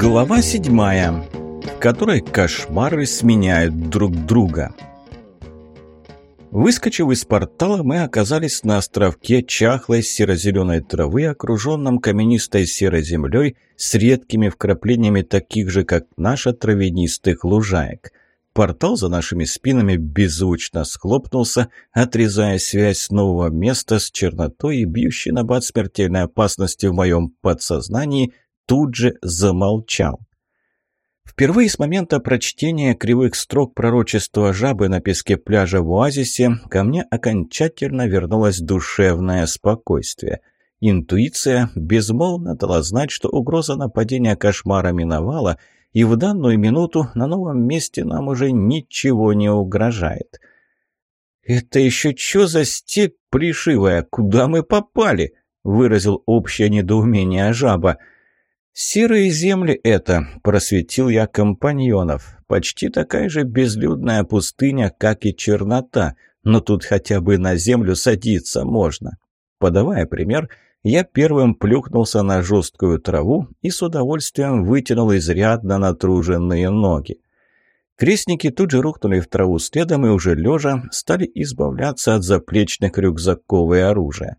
Глава седьмая, в которой кошмары сменяют друг друга. Выскочив из портала, мы оказались на островке чахлой серо-зеленой травы, окруженном каменистой серой землей с редкими вкраплениями таких же, как наша, травянистых лужаек. Портал за нашими спинами беззвучно схлопнулся, отрезая связь нового места с чернотой и бьющей на бат смертельной опасности в моем подсознании тут же замолчал. Впервые с момента прочтения кривых строк пророчества жабы на песке пляжа в оазисе ко мне окончательно вернулось душевное спокойствие. Интуиция безмолвно дала знать, что угроза нападения кошмара миновала, и в данную минуту на новом месте нам уже ничего не угрожает. «Это еще что за степь пришивая? Куда мы попали?» — выразил общее недоумение жаба — «Серые земли это», — просветил я компаньонов. «Почти такая же безлюдная пустыня, как и чернота, но тут хотя бы на землю садиться можно». Подавая пример, я первым плюхнулся на жесткую траву и с удовольствием вытянул изрядно натруженные ноги. Крестники тут же рухнули в траву следом и уже лежа стали избавляться от заплечных рюкзаков и оружия.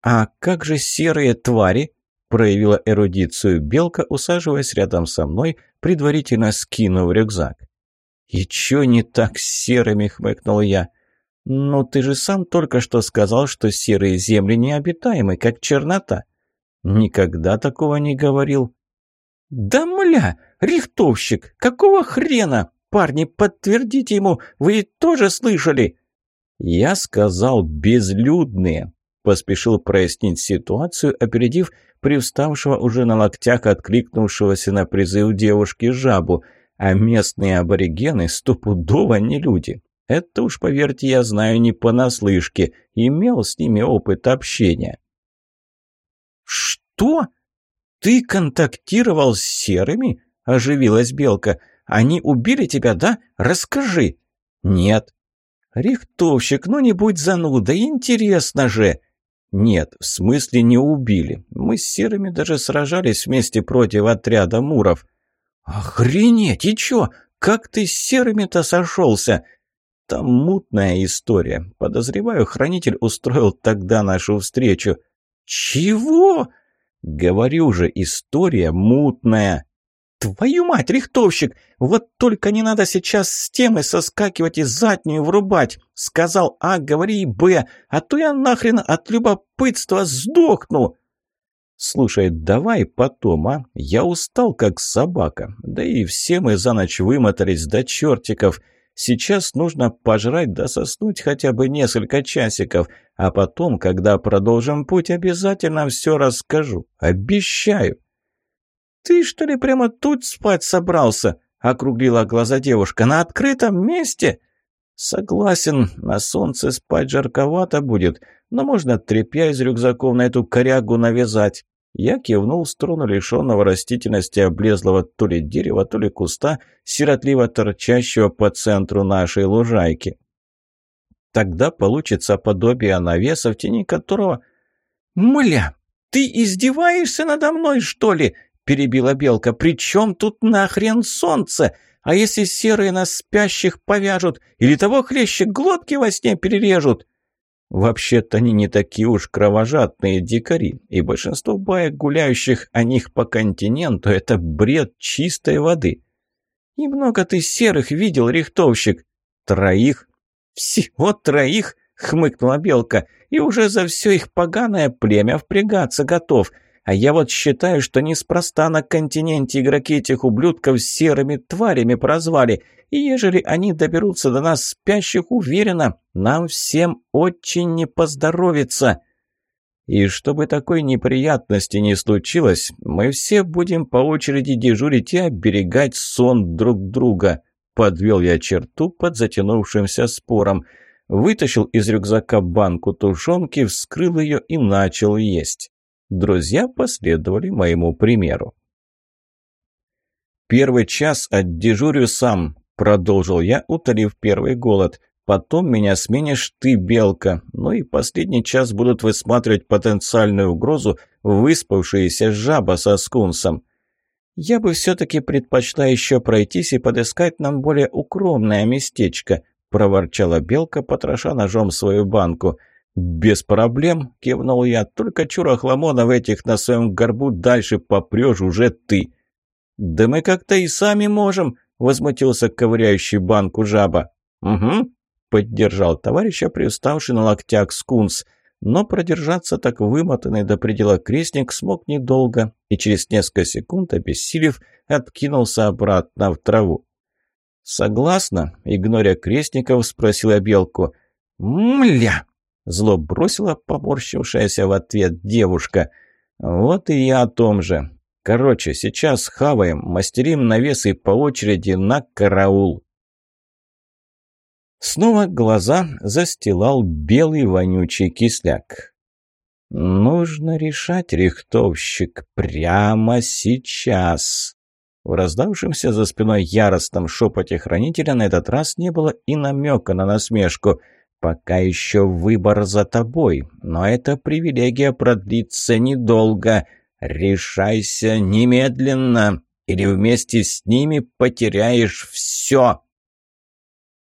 «А как же серые твари?» Проявила эрудицию белка, усаживаясь рядом со мной, предварительно скинув рюкзак. «И чё не так с серыми?» — хмыкнул я. «Ну, ты же сам только что сказал, что серые земли необитаемы, как чернота». «Никогда такого не говорил». «Да мля! Рихтовщик! Какого хрена? Парни, подтвердите ему, вы тоже слышали?» «Я сказал безлюдные», — поспешил прояснить ситуацию, опередив привставшего уже на локтях откликнувшегося на призыв девушки жабу, а местные аборигены стопудово не люди. Это уж, поверьте, я знаю не понаслышке, имел с ними опыт общения. «Что? Ты контактировал с серыми?» – оживилась Белка. «Они убили тебя, да? Расскажи». «Нет». «Рихтовщик, ну не будь занудой, интересно же!» «Нет, в смысле не убили. Мы с серыми даже сражались вместе против отряда муров». «Охренеть! И чё? Как ты с серыми-то сошелся?» «Там мутная история. Подозреваю, хранитель устроил тогда нашу встречу». «Чего?» «Говорю же, история мутная». «Твою мать, рихтовщик! Вот только не надо сейчас с темы соскакивать и заднюю врубать! Сказал А, говори Б, а то я нахрен от любопытства сдохну!» «Слушай, давай потом, а? Я устал, как собака. Да и все мы за ночь вымотались до чертиков. Сейчас нужно пожрать да соснуть хотя бы несколько часиков, а потом, когда продолжим путь, обязательно все расскажу. Обещаю!» «Ты, что ли, прямо тут спать собрался?» — округлила глаза девушка. «На открытом месте?» «Согласен, на солнце спать жарковато будет, но можно тряпья из рюкзаков на эту корягу навязать». Я кивнул в сторону лишенного растительности облезлого то ли дерева, то ли куста, сиротливо торчащего по центру нашей лужайки. Тогда получится подобие навеса, в тени которого... «Мля, ты издеваешься надо мной, что ли?» – перебила Белка. «При чем тут нахрен солнце? А если серые нас спящих повяжут? Или того хлеще глотки во сне перережут?» Вообще-то они не такие уж кровожадные дикари, и большинство баек, гуляющих о них по континенту, это бред чистой воды. «И много ты серых видел, рихтовщик?» «Троих?» «Всего троих?» — хмыкнула Белка. «И уже за все их поганое племя впрягаться готов. А я вот считаю, что неспроста на континенте игроки этих ублюдков серыми тварями прозвали. И ежели они доберутся до нас спящих, уверенно, нам всем очень не поздоровится. И чтобы такой неприятности не случилось, мы все будем по очереди дежурить и оберегать сон друг друга. Подвел я черту под затянувшимся спором. Вытащил из рюкзака банку тушенки, вскрыл ее и начал есть. Друзья последовали моему примеру. «Первый час отдежурю сам», — продолжил я, утолив первый голод. «Потом меня сменишь ты, Белка. Ну и последний час будут высматривать потенциальную угрозу выспавшиеся жаба со скунсом». Я бы все-таки предпочла еще пройтись и подыскать нам более укромное местечко», – проворчала Белка, потроша ножом свою банку. «Без проблем», – кивнул я, – «только чура хламона в этих на своем горбу дальше попрешь уже ты». «Да мы как-то и сами можем», – возмутился ковыряющий банку жаба. «Угу», – поддержал товарища, приуставший на локтях скунс. Но продержаться так вымотанный до предела крестник смог недолго и через несколько секунд, обессилев, откинулся обратно в траву. «Согласна?» – игноря крестников, спросила белку. «Мля!» – зло бросила поморщившаяся в ответ девушка. «Вот и я о том же. Короче, сейчас хаваем, мастерим навесы по очереди на караул». Снова глаза застилал белый вонючий кисляк. «Нужно решать, рихтовщик, прямо сейчас!» В раздавшемся за спиной яростном шепоте хранителя на этот раз не было и намека на насмешку. «Пока еще выбор за тобой, но эта привилегия продлится недолго. Решайся немедленно, или вместе с ними потеряешь все!»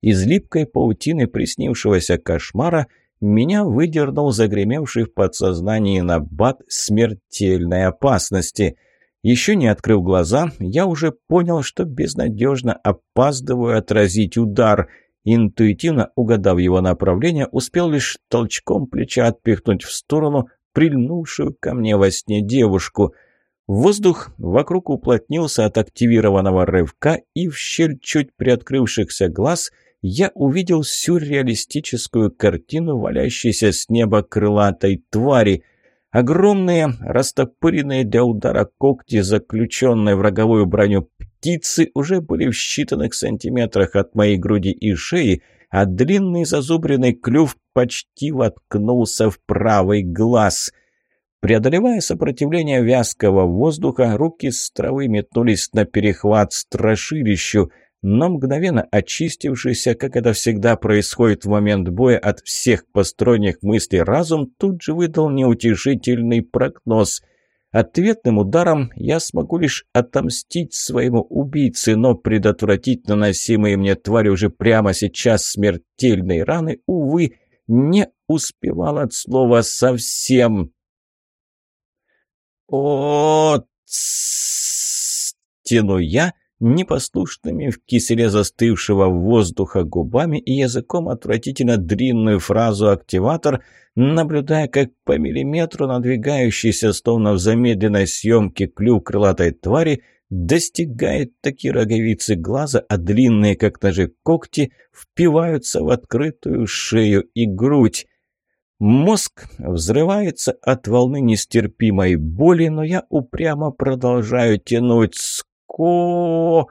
Из липкой паутины приснившегося кошмара меня выдернул загремевший в подсознании набат смертельной опасности. Еще не открыв глаза, я уже понял, что безнадежно опаздываю отразить удар. Интуитивно угадав его направление, успел лишь толчком плеча отпихнуть в сторону прильнувшую ко мне во сне девушку. Воздух вокруг уплотнился от активированного рывка, и в щель чуть приоткрывшихся глаз – я увидел сюрреалистическую картину валящейся с неба крылатой твари. Огромные, растопыренные для удара когти, заключенные в роговую броню птицы, уже были в считанных сантиметрах от моей груди и шеи, а длинный зазубренный клюв почти воткнулся в правый глаз. Преодолевая сопротивление вязкого воздуха, руки с травы метнулись на перехват страшилищу — но мгновенно очистившийся, как это всегда происходит в момент боя от всех посторонних мыслей разум, тут же выдал неутешительный прогноз. Ответным ударом я смогу лишь отомстить своему убийце, но предотвратить наносимые мне твари уже прямо сейчас смертельной раны, увы, не успевал от слова совсем. о тяну я, непослушными в киселе застывшего воздуха губами и языком отвратительно длинную фразу «активатор», наблюдая, как по миллиметру надвигающийся, словно в замедленной съемке клюв крылатой твари, достигает такие роговицы глаза, а длинные, как ножи, когти впиваются в открытую шею и грудь. Мозг взрывается от волны нестерпимой боли, но я упрямо продолжаю тянуть ко...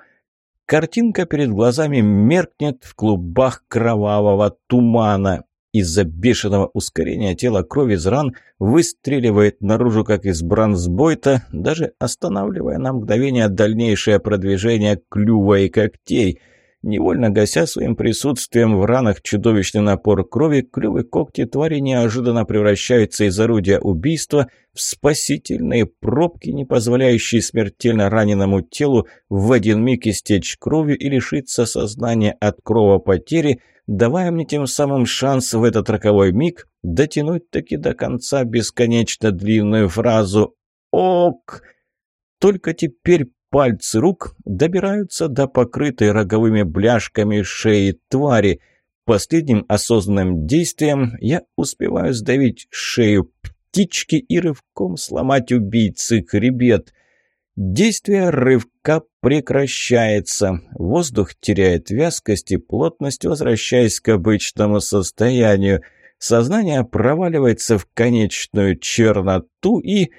Картинка перед глазами меркнет в клубах кровавого тумана. Из-за бешеного ускорения тела кровь из ран выстреливает наружу, как из бронзбойта, даже останавливая на мгновение дальнейшее продвижение клюва и когтей – Невольно гася своим присутствием в ранах чудовищный напор крови, клювы когти твари неожиданно превращаются из орудия убийства в спасительные пробки, не позволяющие смертельно раненому телу в один миг истечь кровью и лишиться сознания от кровопотери, давая мне тем самым шанс в этот роковой миг дотянуть таки до конца бесконечно длинную фразу «Ок!». Только теперь Пальцы рук добираются до покрытой роговыми бляшками шеи твари. Последним осознанным действием я успеваю сдавить шею птички и рывком сломать убийцы хребет. Действие рывка прекращается. Воздух теряет вязкость и плотность, возвращаясь к обычному состоянию. Сознание проваливается в конечную черноту и...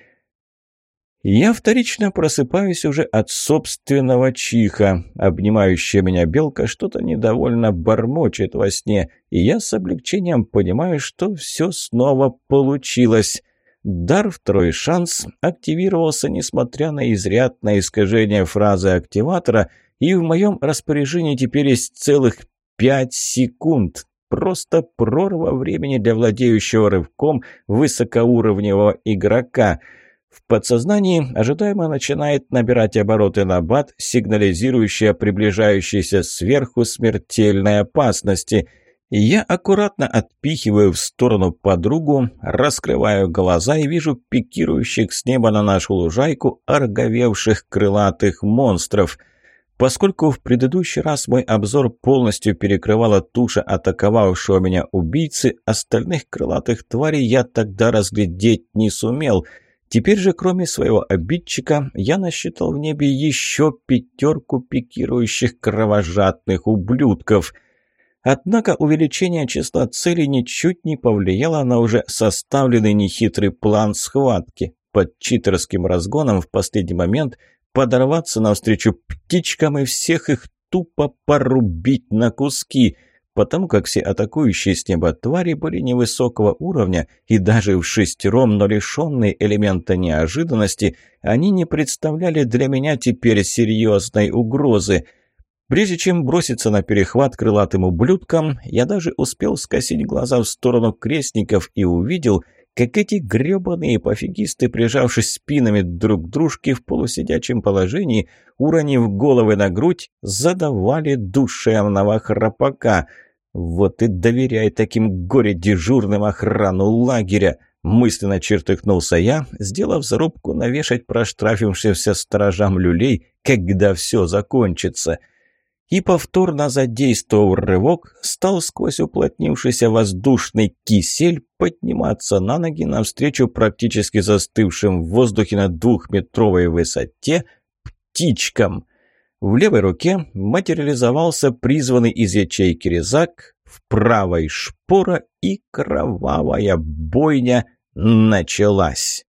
Я вторично просыпаюсь уже от собственного чиха. Обнимающая меня белка что-то недовольно бормочет во сне, и я с облегчением понимаю, что все снова получилось. Дар «Второй шанс» активировался, несмотря на изрядное искажение фразы активатора, и в моем распоряжении теперь есть целых пять секунд. Просто прорва времени для владеющего рывком высокоуровневого игрока – В подсознании ожидаемо начинает набирать обороты набат, сигнализирующий о приближающейся сверху смертельной опасности. Я аккуратно отпихиваю в сторону подругу, раскрываю глаза и вижу пикирующих с неба на нашу лужайку орговевших крылатых монстров – Поскольку в предыдущий раз мой обзор полностью перекрывала туша атаковавшего меня убийцы, остальных крылатых тварей я тогда разглядеть не сумел. Теперь же, кроме своего обидчика, я насчитал в небе еще пятерку пикирующих кровожадных ублюдков. Однако увеличение числа целей ничуть не повлияло на уже составленный нехитрый план схватки. Под читерским разгоном в последний момент – подорваться навстречу птичкам и всех их тупо порубить на куски, потому как все атакующие с неба твари были невысокого уровня и даже в шестером, но лишенные элемента неожиданности, они не представляли для меня теперь серьезной угрозы. Прежде чем броситься на перехват крылатым ублюдкам, я даже успел скосить глаза в сторону крестников и увидел – как эти гребаные пофигисты, прижавшись спинами друг к дружке в полусидячем положении, уронив головы на грудь, задавали душевного храпака. Вот и доверяй таким горе-дежурным охрану лагеря. Мысленно чертыхнулся я, сделав зарубку навешать проштрафившимся сторожам люлей, когда все закончится — и, повторно задействовав рывок, стал сквозь уплотнившийся воздушный кисель подниматься на ноги навстречу практически застывшим в воздухе на двухметровой высоте птичкам. В левой руке материализовался призванный из ячейки резак, в правой шпора и кровавая бойня началась.